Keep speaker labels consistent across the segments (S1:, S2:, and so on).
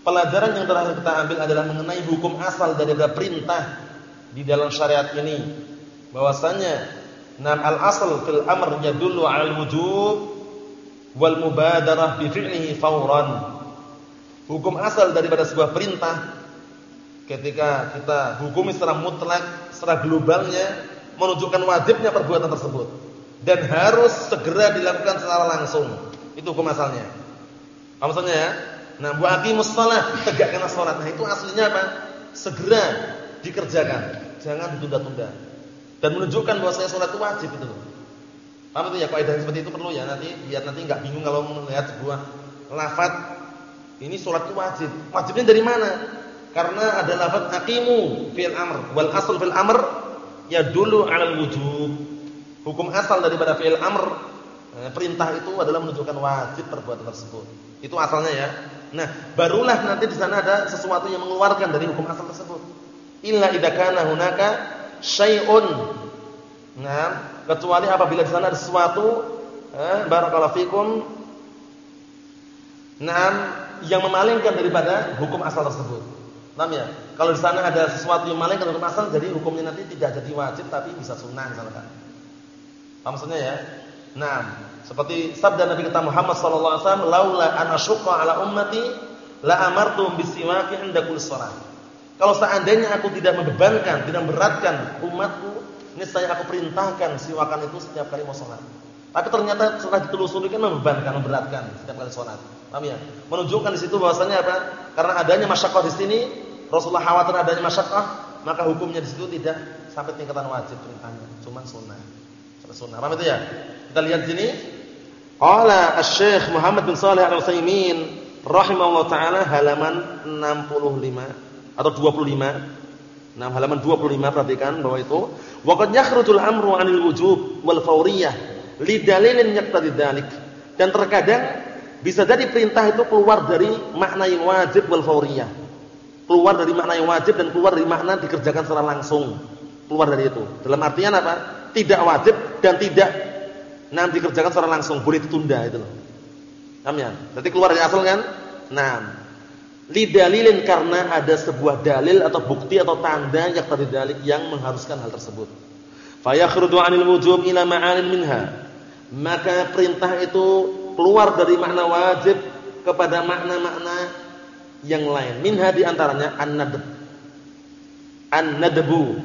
S1: Pelajaran yang terakhir kita ambil adalah mengenai hukum asal dari perintah di dalam syariat ini. Bahwasanya nam al-asl fil amr yadullu al-wujub wal mubadarah bi fi'lihi fawran. Hukum asal daripada sebuah perintah ketika kita hukumi secara mutlak, secara globalnya menunjukkan wajibnya perbuatan tersebut dan harus segera dilakukan secara langsung. Itu hukum asalnya. Maksudnya ya? Nah, wa aqimus shalah, tegakkanlah salat. Nah, itu aslinya apa? Segera dikerjakan, jangan ditunda-tunda. Dan menunjukkan bahwa saya salat itu wajib itu Paham itu ya kaidah seperti itu perlu ya nanti biar nanti enggak bingung kalau melihat sebuah lafaz ini salat itu wajib. Wajibnya dari mana? Karena ada lafaz aqimu fil amr wal asl fil amr ya dulu 'alal wujub. Hukum asal daripada fi'il amr eh, perintah itu adalah menunjukkan wajib perbuatan tersebut. Itu asalnya ya. Nah, barulah nanti di sana ada sesuatu yang mengeluarkan dari hukum asal tersebut. Illa idza kana hunaka syai'un. Nah, kecuali apabila di sana ada sesuatu eh, barakallahu fikum nah, yang memalingkan daripada hukum asal tersebut. Paham ya? Kalau di sana ada sesuatu yang memalingkan hukum asal jadi hukumnya nanti tidak jadi wajib tapi bisa sunnah misalkan. Paham maksudnya ya? Nah, seperti sabda Nabi kita Muhammad sallallahu alaihi wasallam, "Laula ana syuqqa ala ummati la amartum bisiwaki 'inda kulli shalah." Kalau seandainya aku tidak membebankan, tidak memberatkan umatku, niscaya aku perintahkan siwakan itu setiap kali mau salat. Tapi ternyata setelah ditelusuri kan membebankan, memberatkan setiap kali salat. Paham ya? Menunjukkan di situ bahwasanya apa? Karena adanya masyaqqah di sini, Rasulullah khawatir adanya masyaqqah, maka hukumnya di situ tidak sampai tingkatan wajib perintahnya, cuma sunnah. Sunnah. Paham itu ya? Kita lihat sini Qala Asy-Syaikh Muhammad bin Shalih Al-Utsaimin rahimahullah taala halaman 65 atau 25. Nah, halaman 25 perhatikan bahwa itu waqad yakhrujul amru 'anil wujub wal fawriyah li dalilin yaqtadi dzalik. Dan terkadang bisa jadi perintah itu keluar dari makna yang wajib wal fawriyah. Keluar dari makna yang wajib dan keluar dari makna dikerjakan secara langsung. Keluar dari itu. Dalam artian apa? Tidak wajib dan tidak Nah, dikerjakan secara langsung, boleh ditunda itu loh. Paham ya? Berarti keluar dari asal kan? Nah, lidalilin karena ada sebuah dalil atau bukti atau tanda yang tadi dalil yang mengharuskan hal tersebut. Fayakhrudu 'anil wujub ila ma'anin minha. Maka perintah itu keluar dari makna wajib kepada makna-makna yang lain. Minha di antaranya an-nadb. An-nadbu,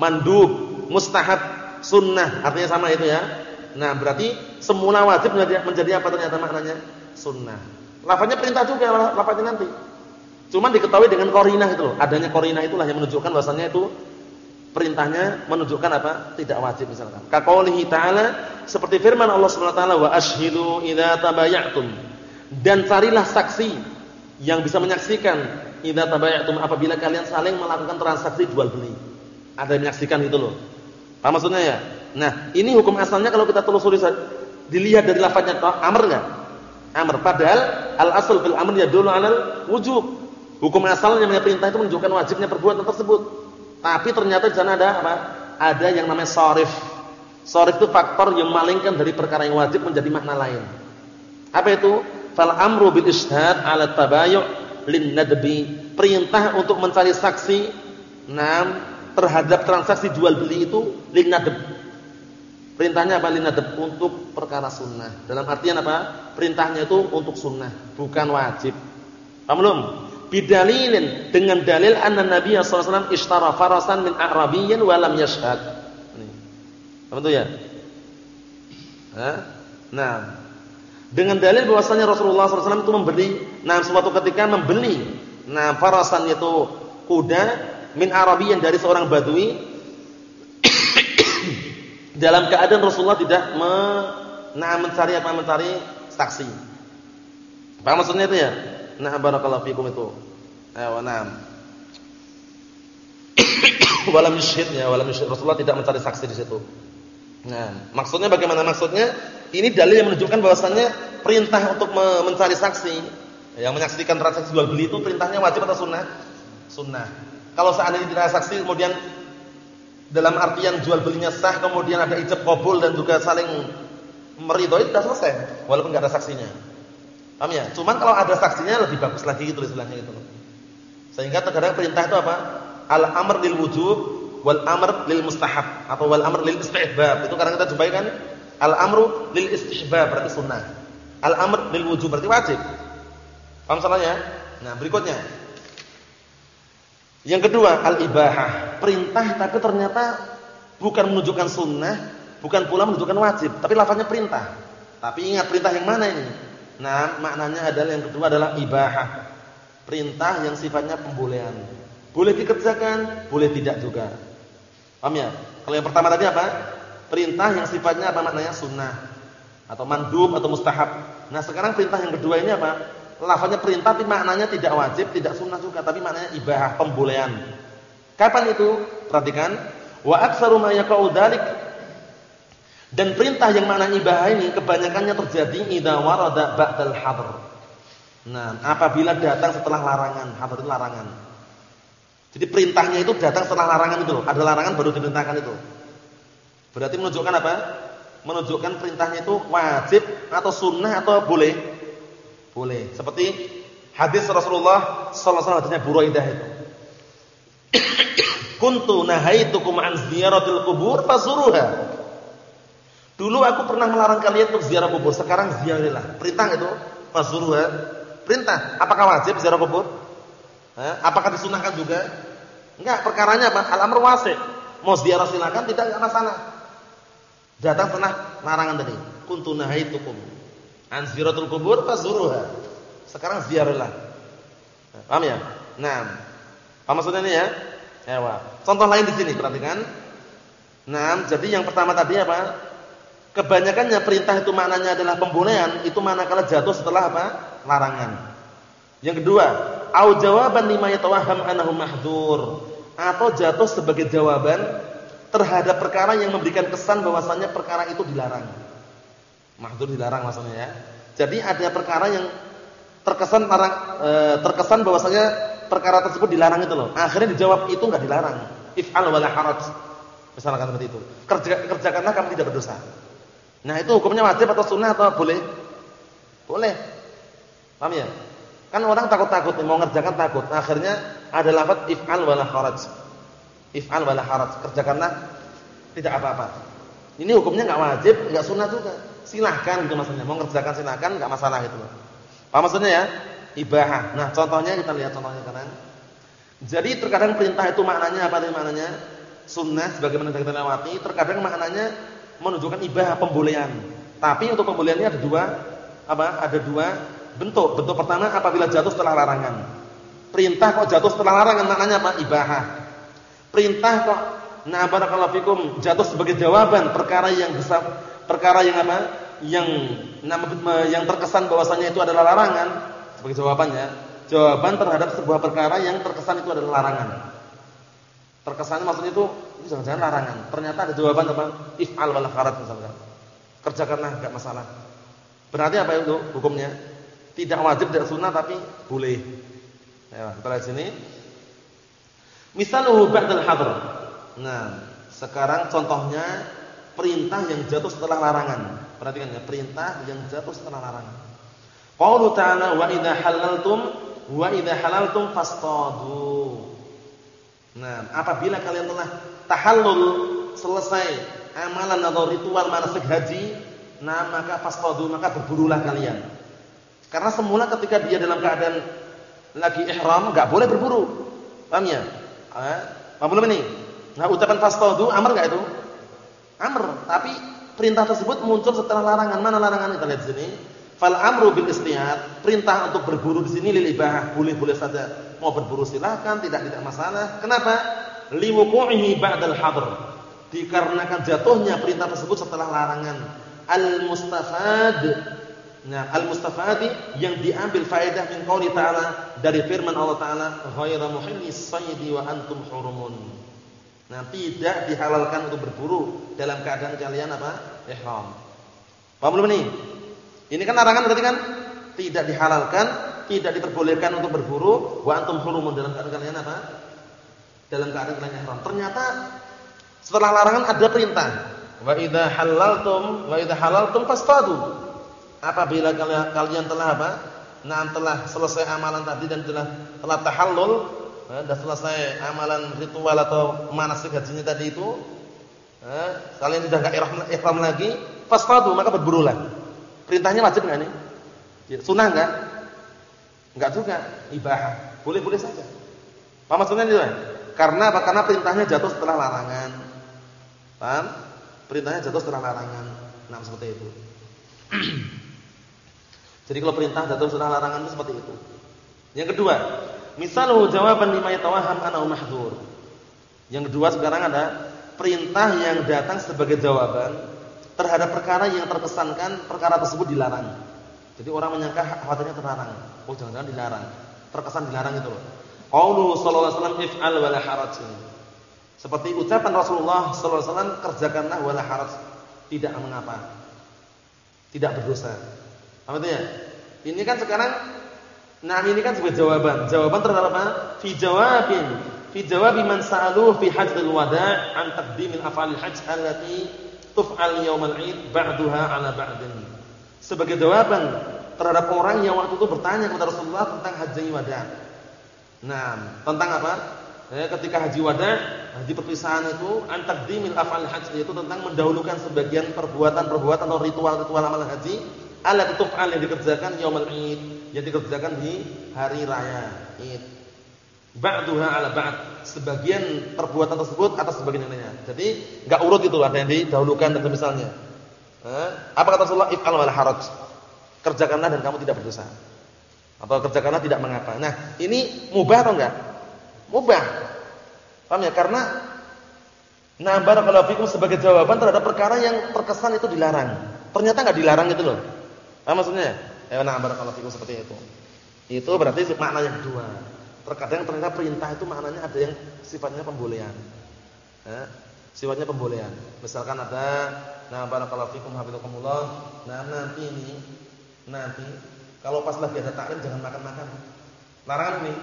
S1: mandub, mustahab, sunnah. Artinya sama itu ya. Nah, berarti semula wajib menjadi, apa ternyata maknanya? Sunnah. Lafaznya perintah juga lafaznya nanti. Cuma diketahui dengan korinah itu loh. Adanya korinah itulah yang menunjukkan bahwasanya itu perintahnya menunjukkan apa? Tidak wajib misalkan. Kaqaulihi ta'ala seperti firman Allah Subhanahu wa taala wa ashhidu idza tabayatum. Dan carilah saksi yang bisa menyaksikan idza tabayatum apabila kalian saling melakukan transaksi jual beli. Ada yang menyaksikan itu loh. Apa maksudnya ya? Nah, ini hukum asalnya kalau kita telusuri dilihat dari lafaznya amr enggak? Amr. Padahal al-asl fil amr yadullu 'alal wujub. Hukum asalnya yang perintah itu menunjukkan wajibnya perbuatan tersebut. Tapi ternyata di sana ada apa? Ada yang namanya sharif. Sharif itu faktor yang memalingkan dari perkara yang wajib menjadi makna lain. Apa itu? Fal amru bil ishhad 'ala tabayu' lin nadbi. Perintah untuk mencari saksi enam terhadap transaksi jual beli itu lin nadb Perintahnya apa linadab untuk perkara sunnah. Dalam artian apa? Perintahnya itu untuk sunnah, bukan wajib. Paham belum? Bidalilin dengan dalil anna Nabi sallallahu alaihi wasallam ishtara farasan min a'rabiyyin wa lam yashhad. Paham itu ya? Nah, dengan dalil bahwasanya Rasulullah SAW itu membeli, nah suatu ketika membeli, nah farasan itu kuda min Arabiyyin dari seorang badui dalam keadaan Rasulullah tidak me, nah, mencari apa mencari saksi. Apa maksudnya itu ya? Nah barakallahu fikum itu. Ayo, nah. walam ya, walam yushhid. Rasulullah tidak mencari saksi di situ. Nah, maksudnya bagaimana? Maksudnya ini dalil yang menunjukkan bahwasannya perintah untuk mencari saksi yang menyaksikan transaksi jual beli itu perintahnya wajib atau sunnah? Sunnah. Kalau seandainya tidak saksi kemudian dalam artian jual belinya sah kemudian ada ijab kabul dan juga saling meridhoi sudah selesai walaupun enggak ada saksinya. Paham ya? Cuman kalau ada saksinya lebih bagus lagi gitu istilahnya itu. Sehingga terkadang perintah itu apa? Al-amr lil wujub wal amr lil mustahab atau wal amr lil istihbab. Itu kadang kita jumpai kan al-amru lil istihbab berarti sunnah. Al-amr lil wujub berarti wajib. Paham salahnya? Nah, berikutnya. Yang kedua, al-ibahah. Perintah tapi ternyata bukan menunjukkan sunnah, bukan pula menunjukkan wajib, tapi lafaznya perintah. Tapi ingat perintah yang mana ini? Nah, maknanya adalah yang kedua adalah ibahah. Perintah yang sifatnya pembolehan. Boleh dikerjakan, boleh tidak juga. Paham ya? Kalau yang pertama tadi apa? Perintah yang sifatnya apa maknanya? Sunnah atau mandub atau mustahab. Nah, sekarang perintah yang kedua ini apa? Lafaznya perintah tapi maknanya tidak wajib, tidak sunnah juga, tapi maknanya ibahah, pembolehan. Kapan itu? Perhatikan, wa aktsaru ma yaqa'u dan perintah yang makna ibahah ini kebanyakannya terjadi idza warada ba'dal hadr. Nah, apabila datang setelah larangan, hadr itu larangan. Jadi perintahnya itu datang setelah larangan itu. Ada larangan baru diperintahkan itu. Berarti menunjukkan apa? Menunjukkan perintahnya itu wajib atau sunnah atau boleh. Boleh. Seperti hadis Rasulullah sallallahu alaihi wasallam Buraidah itu. Kuntu nahaitukum an ziyaratil kubur fasuruha. Dulu aku pernah melarang kalian untuk ziarah kubur, sekarang ziarahilah. Perintah itu fasuruha. Perintah. Apakah wajib ziarah kubur? Apakah disunahkan juga? Enggak, perkaranya apa? Al-amr wasi'. Mau ziarah silakan, tidak enggak masalah. Datang setelah larangan tadi. Kuntu nahaitukum An ziyaratul kubur fazuruha. Sekarang ziarahlah. Paham ya? Nah. Apa maksudnya ini ya? Ewa. Contoh lain di sini perhatikan. Nah, jadi yang pertama tadi apa? Kebanyakannya perintah itu maknanya adalah pembolehan, itu manakala jatuh setelah apa? larangan. Yang kedua, au jawaban lima yatawahham annahu mahdzur atau jatuh sebagai jawaban terhadap perkara yang memberikan kesan bahwasanya perkara itu dilarang. Mahdzur dilarang maksudnya ya. Jadi ada perkara yang terkesan larang, e, terkesan bahwasanya perkara tersebut dilarang itu loh. Akhirnya dijawab itu enggak dilarang. If'al wala haraj. Misalkan seperti itu. Kerja, kerjakanlah kamu tidak berdosa. Nah, itu hukumnya wajib atau sunnah atau boleh? Boleh. Paham ya? Kan orang takut-takut mau ngerjakan takut. Akhirnya ada lafaz if'al wala haraj. If'al wala haraj. Kerjakanlah tidak apa-apa. Ini hukumnya enggak wajib, enggak sunnah juga silahkan itu maksudnya. Mau ngerjakan silahkan enggak masalah itu. Apa maksudnya ya? Ibahah. Nah, contohnya kita lihat contohnya sekarang. Jadi terkadang perintah itu maknanya apa tadi maknanya? Sunnah sebagaimana kita lewati, terkadang maknanya menunjukkan ibahah pembolehan. Tapi untuk pembolehannya ada dua apa? Ada dua bentuk. Bentuk pertama apabila jatuh setelah larangan. Perintah kok jatuh setelah larangan maknanya apa? Ibahah. Perintah kok nah barakallahu fikum jatuh sebagai jawaban perkara yang besar perkara yang apa? Yang yang terkesan bahwasanya itu adalah larangan sebagai jawabannya. Jawaban terhadap sebuah perkara yang terkesan itu adalah larangan. Terkesan maksudnya itu itu jangan-jangan larangan. Ternyata ada jawaban apa? If'al wal kharat misalkan. Kerjakanlah enggak masalah. Berarti apa itu hukumnya? Tidak wajib tidak sunnah tapi boleh. Ya, kita lihat sini. Misaluhu ba'dal hadr. Nah, sekarang contohnya perintah yang jatuh setelah larangan. Perhatikan ya, perintah yang jatuh setelah larangan. Qaulu ta'ala wa idza halaltum wa idza halaltum fastadu. Nah, apabila kalian telah tahallul selesai amalan atau ritual manasik haji, nah maka fastadu maka berburulah kalian. Karena semula ketika dia dalam keadaan lagi ihram enggak boleh berburu. Paham ya? Eh, paham belum ini? Nah, ucapan fastadu amar enggak itu? Amr, tapi perintah tersebut muncul setelah larangan. Mana larangan kita lihat sini? Fal amru bil istihad, perintah untuk berburu di sini lil ibahah, boleh-boleh saja. Mau berburu silakan, tidak tidak masalah. Kenapa? Liwuqu'ihi ba'dal hadr. Dikarenakan jatuhnya perintah tersebut setelah larangan. Al mustafad Nah, al-mustafadi yang diambil faedah min qouli ta'ala dari firman Allah taala, "Ghaira muhillis sayyidi wa antum hurumun." Nah, tidak dihalalkan untuk berburu dalam keadaan kalian apa? Ihram. Paham belum ini? Ini kan larangan berarti kan? Tidak dihalalkan, tidak diperbolehkan untuk berburu wa antum hurumun dalam keadaan kalian apa? Dalam keadaan kalian ihram. Ternyata setelah larangan ada perintah. Wa idza halaltum wa idza halaltum fastadu apabila kalian telah apa? Nah, telah selesai amalan tadi dan telah telah tahallul, eh, dan selesai amalan ritual atau manasik hajinya tadi itu, eh, kalian sudah enggak ihram lagi, fasfadu maka berburulah. Perintahnya wajib enggak nih? Ya, sunnah enggak? Enggak juga, ibahah. Boleh-boleh saja. Apa maksudnya itu? Karena apa? Karena perintahnya jatuh setelah larangan. Paham? Perintahnya jatuh setelah larangan. Nah, seperti itu. Jadi kalau perintah datang sunnah larangan itu seperti itu. Yang kedua, misaluhu jawaban lima yatawaham anau mahdzur. Yang kedua sekarang ada perintah yang datang sebagai jawaban terhadap perkara yang terkesankan perkara tersebut dilarang. Jadi orang menyangka khawatirnya terlarang. Oh, jangan-jangan dilarang. Terkesan dilarang itu loh. Qaulu sallallahu alaihi wasallam if'al wala haraj. Seperti ucapan Rasulullah sallallahu alaihi wasallam kerjakanlah wala. Tidak mengapa. Tidak berdosa. Apa ya? Ini kan sekarang nah ini kan sebagai jawaban. Jawaban terhadap apa? Fi jawabin. Fi jawabi man sa'aluhu fi hajjil wada' an taqdimil af'alil hajj allati tuf'al yaumal 'id ba'daha 'ala ba'din. Sebagai jawaban terhadap orang yang waktu itu bertanya kepada Rasulullah tentang haji wada'. Nah, tentang apa? Eh, ketika haji wada, haji perpisahan itu antaqdimil af'al hajj yaitu tentang mendahulukan sebagian perbuatan-perbuatan atau ritual-ritual amal haji ala tuf'al yang dikerjakan yaumul id, yang dikerjakan di hari raya Id. Ba'duha ala ba'd. Sebagian perbuatan tersebut atas sebagian yang lainnya. Jadi enggak urut itu ada yang didahulukan dan misalnya. Eh, apa kata Rasulullah? If'al wala haraj. Kerjakanlah dan kamu tidak berdosa. Atau kerjakanlah tidak mengapa. Nah, ini mubah atau enggak? Mubah. Paham ya? Karena Nah, barakallahu fikum sebagai jawaban terhadap perkara yang terkesan itu dilarang. Ternyata enggak dilarang itu loh. Apa maksudnya? Ya nah barakallahu fikum seperti itu. Itu berarti makna yang kedua. Terkadang ternyata perintah itu maknanya ada yang sifatnya pembolehan. Ya, sifatnya pembolehan. Misalkan ada nah barakallahu fikum hafizakumullah, nah nanti ini nanti kalau pas lagi ada taklim jangan makan-makan. Larangan ini.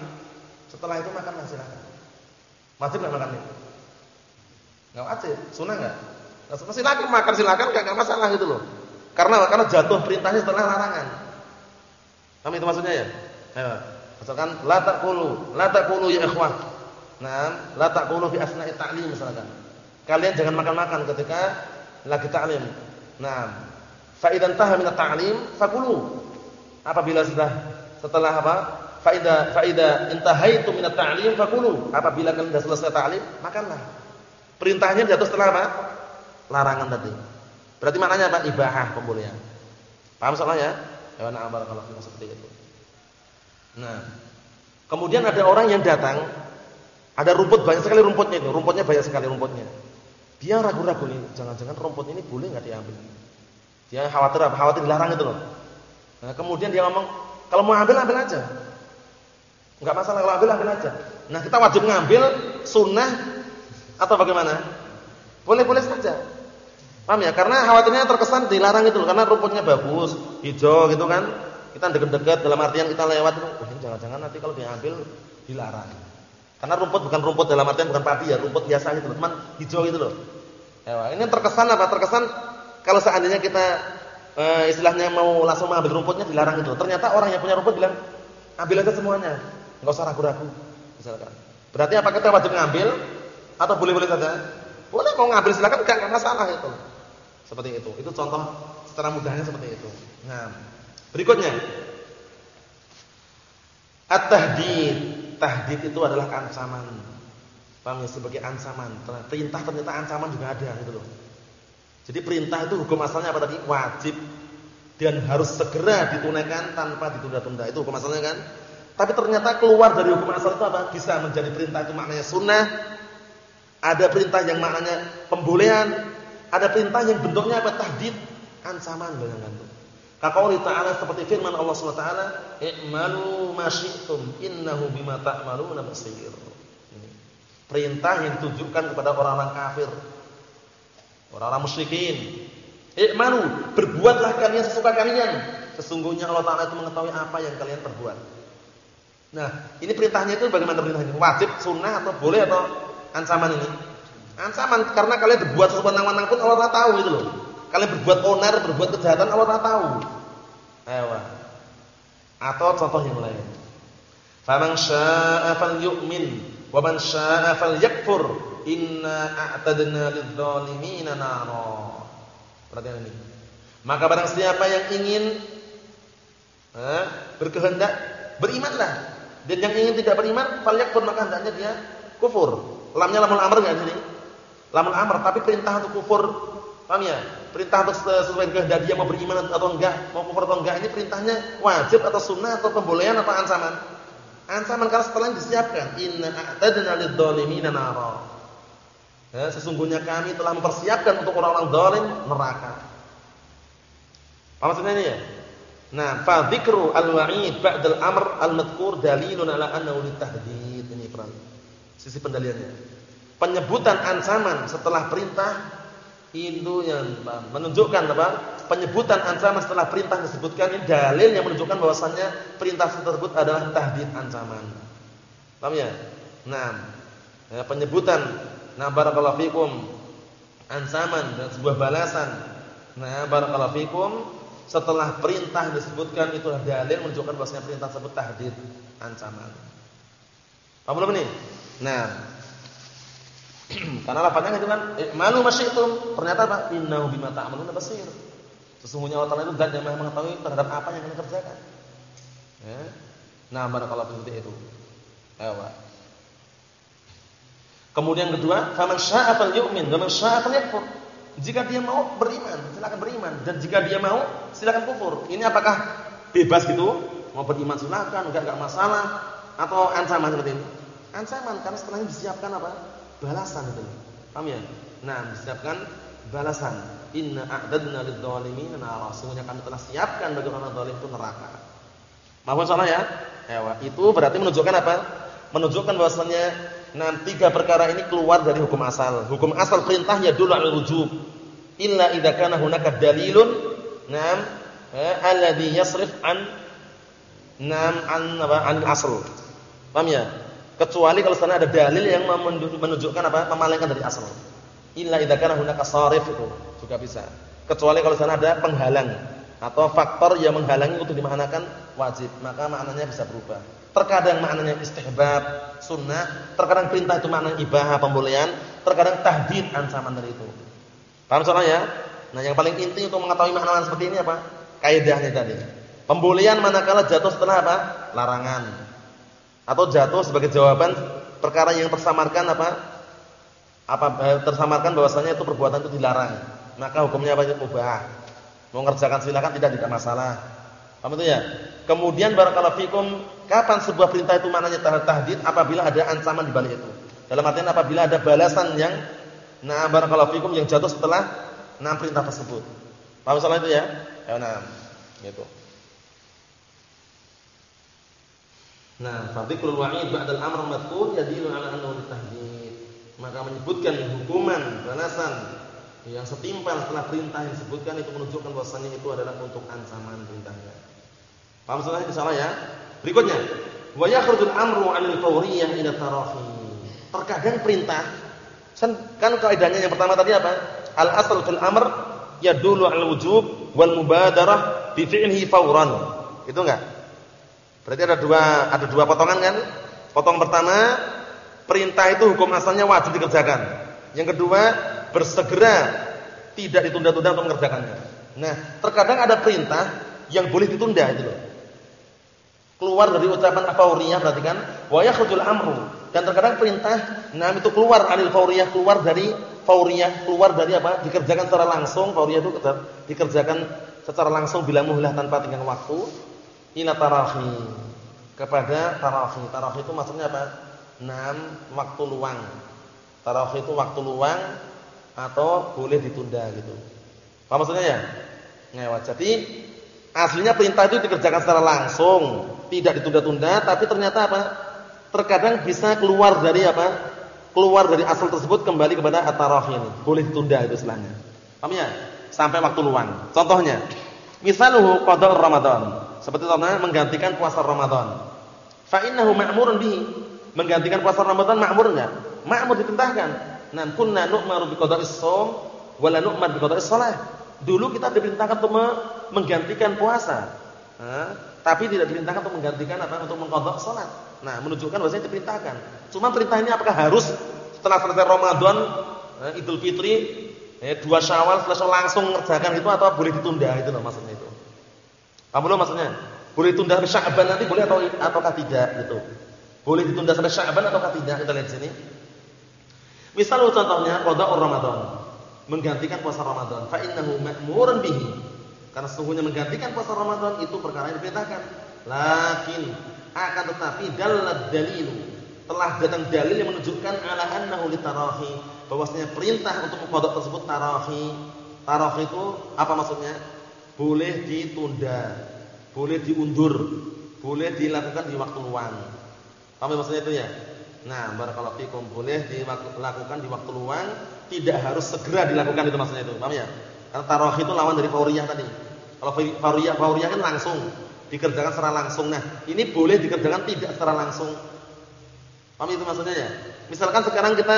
S1: Setelah itu makan silakan. Wajib enggak makan ini? Enggak wajib, sunah enggak? Nah, silakan makan silakan enggak masalah gitu loh. Karena karena jatuh perintahnya setelah larangan. Kami itu maksudnya ya? Ayo. Misalkan la taqulu, la taqulu ya ikhwan. Nah, la taqulu fi asna'i ta'lim misalkan. Kalian jangan makan-makan ketika lagi ta'lim. Nah, fa idan taha min at-ta'lim fakulu. Apabila sudah setelah apa? Fa idza fa idza intahaitu min at-ta'lim fakulu. Apabila kalian sudah selesai ta'lim, makanlah. Perintahnya jatuh setelah apa? Larangan tadi. Berarti maknanya apa? Ibahah pembolehan. Paham soalnya? Ya na'am barakallahu fikum seperti itu. Nah, kemudian ada orang yang datang, ada rumput banyak sekali rumputnya itu, rumputnya banyak sekali rumputnya. Dia ragu-ragu nih, jangan-jangan rumput ini boleh nggak diambil? Dia khawatir apa? Khawatir dilarang itu loh. Nah, kemudian dia ngomong, kalau mau ambil ambil aja. Enggak masalah kalau ambil ambil aja. Nah, kita wajib ngambil sunnah atau bagaimana? Boleh-boleh saja. Paham ya? Karena khawatirnya terkesan dilarang itu karena rumputnya bagus, hijau gitu kan. Kita deket-deket dalam artian kita lewat itu, jangan-jangan nanti kalau diambil dilarang. Karena rumput bukan rumput dalam artian bukan padi ya, rumput biasa gitu, teman hijau gitu loh. Ya, ini terkesan apa? Terkesan kalau seandainya kita e, istilahnya mau langsung mengambil rumputnya dilarang itu. Ternyata orang yang punya rumput bilang, "Ambil aja semuanya, enggak usah ragu-ragu." Misalkan. Berarti apa kita wajib ngambil atau boleh-boleh saja? Boleh mau ngambil silakan enggak masalah itu. Seperti itu. Itu contoh secara mudahnya seperti itu. Nah, berikutnya At-tahdid. Tahdid itu adalah ancaman. Paham ya? Sebagai ancaman. Perintah ternyata ancaman juga ada gitu loh. Jadi perintah itu hukum asalnya apa tadi? Wajib dan harus segera ditunaikan tanpa ditunda-tunda. Itu hukum asalnya kan? Tapi ternyata keluar dari hukum asal itu apa? Bisa menjadi perintah itu maknanya sunnah. Ada perintah yang maknanya pembolehan, ada perintah yang bentuknya apa? Tahdid, ancaman bayangkan tuh. Kaqouli ta'ala seperti firman Allah Subhanahu wa taala, "I'malu ma syi'tum innahu bima ta'maluna basir." Perintah yang ditujukan kepada orang-orang kafir. Orang-orang musyrikin. I'malu, berbuatlah kalian sesuka kalian. Sesungguhnya Allah Taala itu mengetahui apa yang kalian perbuat. Nah, ini perintahnya itu bagaimana perintahnya? Wajib, sunnah atau boleh atau ancaman ini? Ancaman karena kalian berbuat yang pun Allah tahu itu loh. Kalian berbuat onar, berbuat kejahatan Allah tak tahu. Ewa. Atau contoh yang lain. Faman syaa'a falyu'min wa man syaa'a falyakfur. Inna a'tadna lidh-dhalimina nara. Perhatian ini. Maka barang siapa yang ingin eh, berkehendak berimanlah. Dan yang ingin tidak beriman falyakfur maka hendaknya dia kufur. Lamnya lamul amr enggak sini? Lamul amr tapi perintah untuk kufur. Paham ya? Perintah sesuai kehendak dia mau beriman atau enggak, mau kufur atau enggak, ini perintahnya wajib atau sunnah atau pembolehan atau ancaman? Ancaman karena setelah disiapkan, inna a'tadna lidh-dhalimina. Ya, sesungguhnya kami telah mempersiapkan untuk orang-orang zalim neraka. Apa maksudnya ini ya? Nah, fa dzikru al-wa'id ba'dal amr al-madhkur dalilun ala annahu litahdid. Ini peran. Sisi pendalilannya. Penyebutan ancaman setelah perintah itu yang menunjukkan apa? Penyebutan ancaman setelah perintah disebutkan ini dalil yang menunjukkan bahwasannya perintah tersebut adalah tahdid ancaman. Paham ya? Nah, ya, penyebutan nah barakallahu fikum ancaman dan sebuah balasan. Nah, barakallahu fikum setelah perintah disebutkan itu dalil menunjukkan bahwasanya perintah tersebut tahdid ancaman. Paham belum ini? Nah, Karena lafaznya itu kan malu masyitum. Ternyata apa? Innahu bima ta'maluna basir. Sesungguhnya Allah Taala itu zat yang Maha mengetahui terhadap apa yang kalian kerjakan. Ya. Nah, barakallahu seperti itu. Ayo, Kemudian kedua, faman syaa'a falyu'min wa man syaa'a falyakfur. Jika dia mau beriman, silakan beriman dan jika dia mau silakan kufur. Ini apakah bebas gitu? Mau beriman silakan, enggak enggak masalah atau ancaman seperti ini? Ancaman karena setelahnya disiapkan apa? Balasan itu. Paham ya? Nah, disiapkan balasan. Inna a'dadna lidh-dhalimin nara. Sungguhnya kami telah siapkan bagi orang zalim itu neraka. Mohon salah ya? Ewa, itu berarti menunjukkan apa? Menunjukkan bahwasanya nah tiga perkara ini keluar dari hukum asal. Hukum asal perintahnya dulu al-wujub. Illa idza kana hunaka dalilun nam eh, alladhi yasrif an nam an apa an asal. Paham ya? Kecuali kalau sana ada dalil yang menunjukkan apa? Memalingkan dari asal. Illa idza kana hunaka sarif itu juga bisa. Kecuali kalau sana ada penghalang atau faktor yang menghalangi untuk dimaknakan wajib, maka maknanya bisa berubah. Terkadang maknanya istihbab, sunnah, terkadang perintah itu makna ibaha, pembolehan, terkadang tahdid ancaman dari itu. Paham soalnya? Nah, yang paling inti untuk mengetahui makna seperti ini apa? Kaidahnya tadi. Pembolehan manakala jatuh setelah apa? Larangan atau jatuh sebagai jawaban perkara yang tersamarkan apa? Apa eh, tersamarkan bahwasanya itu perbuatan itu dilarang. Maka hukumnya apa? Mubah. Mau ngerjakan silakan tidak tidak masalah. Paham itu ya? Kemudian barakallahu fikum, kapan sebuah perintah itu maknanya tahdid apabila ada ancaman di balik itu. Dalam artian apabila ada balasan yang nah barakallahu fikum yang jatuh setelah enam perintah tersebut. Paham soal itu ya? Ya nah, gitu. Nah, fadhikrul wa'id ba'dal amr madhkur yadillu 'ala annahu tahdid. Maka menyebutkan hukuman, balasan yang setimpal setelah perintah yang disebutkan itu menunjukkan bahwasanya itu adalah untuk ancaman perintahnya. Paham salah insyaallah ya? Berikutnya, wa yakhrujul amru 'anil fawriyah ila tarahi. Terkadang perintah kan, kan kaidahnya yang pertama tadi apa? Al asal fil amr yadullu 'al wujub wal mubadarah bi fi'lihi fawran. Itu enggak? Berarti ada dua ada dua potongan kan? Potong pertama, perintah itu hukum asalnya wajib dikerjakan. Yang kedua, bersegera tidak ditunda-tunda untuk mengerjakannya. Nah, terkadang ada perintah yang boleh ditunda itu loh. Keluar dari ucapan fauriyah berarti kan wa yakhrujul amru. Dan terkadang perintah nah itu keluar anil fauriyah, keluar dari fauriyah, keluar dari apa? Dikerjakan secara langsung, fauriyah itu dikerjakan secara langsung bila muhlah tanpa tinggal waktu ila tarahi kepada tarahi. Tarahi itu maksudnya apa? Enam waktu luang. Tarahi itu waktu luang atau boleh ditunda gitu. Apa maksudnya ya? Ngewat. Jadi Aslinya perintah itu dikerjakan secara langsung, tidak ditunda-tunda, tapi ternyata apa? Terkadang bisa keluar dari apa? Keluar dari asal tersebut kembali kepada at-tarahi ini. Boleh ditunda itu istilahnya. Paham ya? Sampai waktu luang. Contohnya, misaluhu qada Ramadan. Seperti contohnya menggantikan puasa Ramadan. Fa innahu ma'murun bihi. Menggantikan puasa Ramadan ma'mur enggak? Ma'mur diperintahkan. Nan kunna nu'maru bi qada'is shaum wa la nu'mar bi qada'is shalah. Dulu kita diperintahkan untuk menggantikan puasa. Tapi tidak diperintahkan untuk menggantikan apa? Untuk mengqadha salat. Nah, menunjukkan bahwasanya diperintahkan. Cuma perintah ini apakah harus setelah selesai Ramadan, eh, Idul Fitri, eh, dua Syawal selesai langsung mengerjakan itu atau boleh ditunda itu loh maksudnya itu. Apa belum maksudnya? Boleh ditunda sampai Sya'ban nanti boleh atau ataukah tidak gitu. Boleh ditunda sampai Sya'ban ataukah tidak? Kita lihat sini. Misal contohnya qada Ramadan, menggantikan puasa Ramadan. Fa innahu ma'murun bihi. Karena sesungguhnya menggantikan puasa Ramadan itu perkara yang diperintahkan. Lakin akan tetapi dalal dalilu telah datang dalil yang menunjukkan ala annahu litarahi bahwasanya perintah untuk qada tersebut tarahi. Tarahi itu apa maksudnya? Boleh ditunda, boleh diundur, boleh dilakukan di waktu luang. Paham maksudnya itu ya? Nah, barakallahu fikum boleh dilakukan di waktu luang, tidak harus segera dilakukan itu maksudnya itu. Paham ya? Karena tarawih itu lawan dari fauriyah tadi. Kalau fauriyah fauriyah kan langsung dikerjakan secara langsung. Nah, ini boleh dikerjakan tidak secara langsung. Paham itu maksudnya ya? Misalkan sekarang kita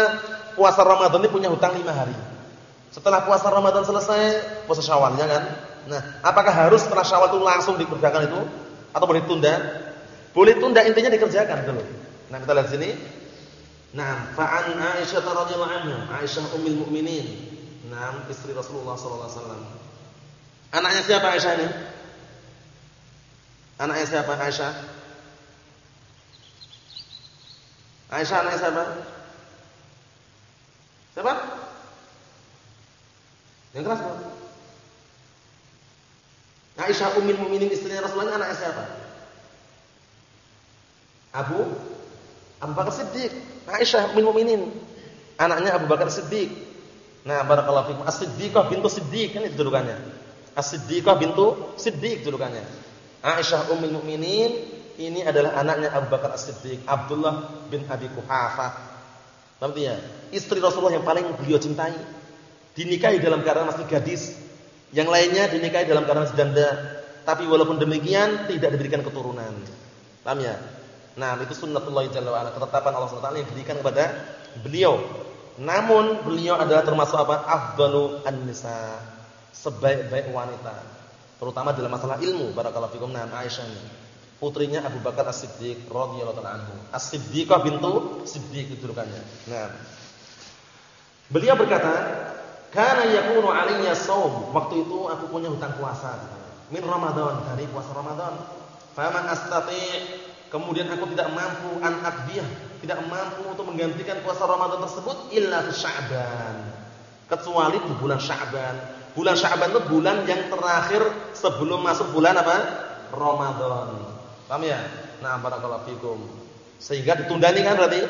S1: puasa Ramadan ini punya hutang 5 hari. Setelah puasa Ramadan selesai, puasa Syawalnya kan? Nah, apakah harus setelah Syawal itu langsung dikerjakan itu atau boleh tunda? Boleh tunda intinya dikerjakan dulu. Nah, kita lihat sini. Nah, fa'an Aisyah radhiyallahu anha, Aisyah ummul mukminin. Nah, istri Rasulullah sallallahu alaihi. Anaknya siapa Aisyah ini? Anaknya siapa Aisyah? Aisyah anaknya siapa? Siapa? Yang keras Pak. Aisyah ummul mukminin istrinya Rasulullah anaknya siapa? Abu Abu Bakar Siddiq, Aisyah ummul mukminin. Anaknya Abu Bakar Siddiq. Nah, barakallahu fikum. As-Siddiqah bintu Siddiq kan itu julukannya. As-Siddiqah bintu Siddiq julukannya. Aisyah ummul mukminin ini adalah anaknya Abu Bakar As-Siddiq, Abdullah bin Abi Quhafah. Paham? Istri Rasulullah yang paling beliau cintai. Dinikahi dalam keadaan masih gadis. Yang lainnya dinikahi dalam keadaan masih janda. Tapi walaupun demikian tidak diberikan keturunan. Paham ya? Nah, itu sunnatullah jalla wa ala, ketetapan Allah SWT yang diberikan kepada beliau. Namun beliau adalah termasuk apa? Afdalu an-nisa. Sebaik-baik wanita. Terutama dalam masalah ilmu. Barakallahu fikum. Nah, Aisyah. Putrinya Abu Bakar As-Siddiq radhiyallahu taala anhu. As-Siddiqah bintu Siddiq julukannya. Nah. Beliau berkata, "Kana yakunu alayya shaum." Waktu itu aku punya hutang puasa min Ramadan, dari puasa Ramadan. Faman astati' kemudian aku tidak mampu an aqdiyah, tidak mampu untuk menggantikan puasa Ramadan tersebut illa Sya'ban. Kecuali di bulan Sya'ban. Bulan Sya'ban itu bulan yang terakhir sebelum masuk bulan apa? Ramadan. Paham ya? Nah, barakallahu fikum. Sehingga ditunda nih kan berarti?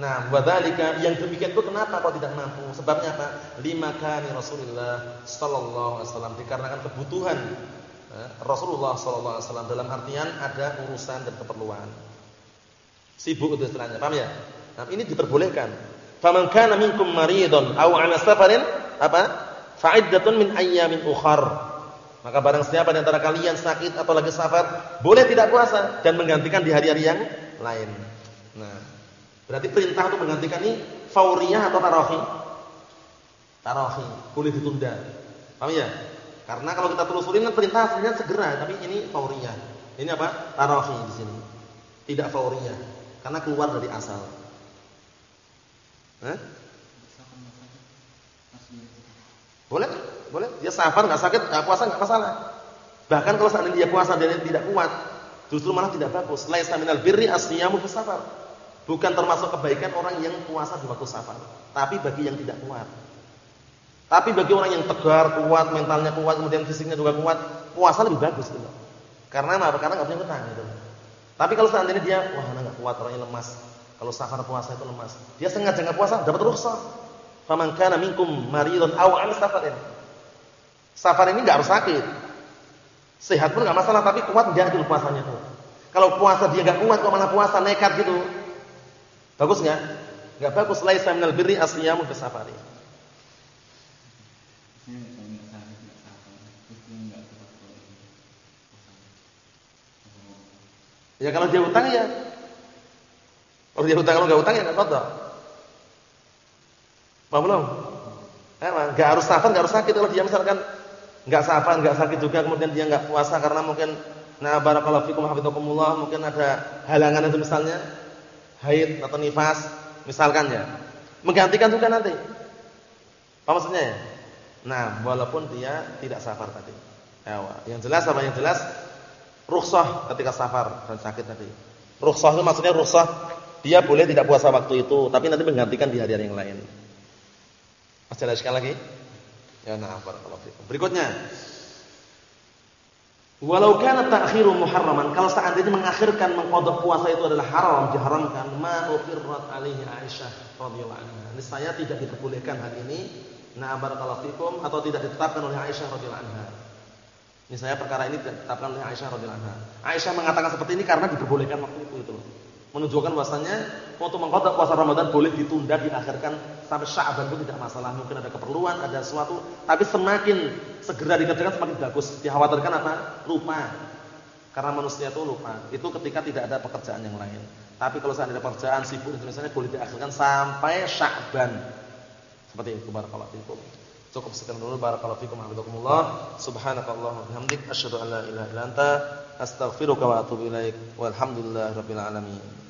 S1: Nah, wadzalika yang demikian itu kenapa kok tidak mampu? Sebabnya apa? Lima kali Rasulullah sallallahu alaihi wasallam dikarenakan kebutuhan Eh, Rasulullah sallallahu alaihi wasallam dalam artian ada urusan dan keperluan. Sibuk itu istilahnya, paham ya? Nah, ini diperbolehkan. Faman kana minkum maridun aw 'ala safarin apa? Fa'iddatun min ayyamin ukhar. Maka barang siapa di antara kalian sakit atau lagi safar, boleh tidak puasa dan menggantikan di hari-hari yang lain. Nah, berarti perintah untuk menggantikan ini fauriyah atau tarahi? Tarahi, boleh ditunda. Paham ya? Karena kalau kita telusurin kan perintah aslinya segera, tapi ini fauriyah. Ini apa? Tarahi di sini. Tidak fauriyah. Karena keluar dari asal. Hah? Boleh? Boleh. Dia safar enggak sakit, enggak puasa enggak masalah. Bahkan kalau seandainya dia puasa dan dia tidak kuat, justru malah tidak bagus. Laisa minal birri asyamu fi safar. Bukan termasuk kebaikan orang yang puasa di waktu safar, tapi bagi yang tidak kuat. Tapi bagi orang yang tegar, kuat, mentalnya kuat, kemudian fisiknya juga kuat, puasa lebih bagus gitu. Karena apa? Karena enggak punya hutang gitu. Tapi kalau seandainya dia wah enggak kuat, orangnya lemas. Kalau safar puasa itu lemas. Dia sengaja enggak puasa, dapat rukhsah. Faman kana minkum maridun aw 'ala safarin. Safar ini enggak harus sakit. Sehat pun nggak masalah, tapi kuat enggak itu puasanya tuh. Kalau puasa dia nggak kuat kok mana puasa nekat gitu. Bagus nggak? Nggak bagus. Laisa minal birri asyamu fi safari. Ya kalau dia utang ya. Kalau dia utang kalau nggak utang ya nggak apa-apa. Paham belum? Emang nggak harus safar, nggak harus sakit kalau dia misalkan nggak safar, nggak sakit juga kemudian dia nggak puasa karena mungkin nah barakallahu fikum hafizakumullah mungkin ada halangan itu misalnya haid atau nifas misalkan ya. Menggantikan juga nanti. Apa maksudnya ya? Nah, walaupun dia tidak safar tadi. Ya, yang jelas apa yang jelas rukhsah ketika safar dan sakit tadi. Rukhsah itu maksudnya rukhsah dia boleh tidak puasa waktu itu, tapi nanti menggantikan di hari-hari yang lain. Masih ada sekali lagi? Ya nah, barakallahu fikum. Berikutnya. Walau kana ta'khiru muharraman, kalau seandainya mengakhirkan mengqadha puasa itu adalah haram, diharamkan, ma uqirrat alaihi Aisyah radhiyallahu anha. Niscaya tidak diperbolehkan hal ini, na barakallahu fikum atau tidak ditetapkan oleh Aisyah radhiyallahu anha. Misalnya perkara ini ditetapkan oleh Aisyah radhiyallahu anha. Aisyah mengatakan seperti ini karena diperbolehkan waktu itu menunjukkan bahwasanya untuk mengqadha puasa Ramadan boleh ditunda diakhirkan sampai Sya'ban pun tidak masalah. Mungkin ada keperluan, ada sesuatu, tapi semakin segera dikerjakan semakin bagus. Dikhawatirkan apa? Lupa. Karena manusia itu lupa. Itu ketika tidak ada pekerjaan yang lain. Tapi kalau saya ada pekerjaan sibuk itu misalnya boleh diakhirkan sampai Sya'ban. Seperti itu barakallahu. Cukup sekian dulu barakallahu fikum hafizakumullah. Subhanakallahumma bihamdik asyhadu an la ilaha illa anta astaghfiruka wa atubu ilaik. Walhamdulillahirabbil alamin.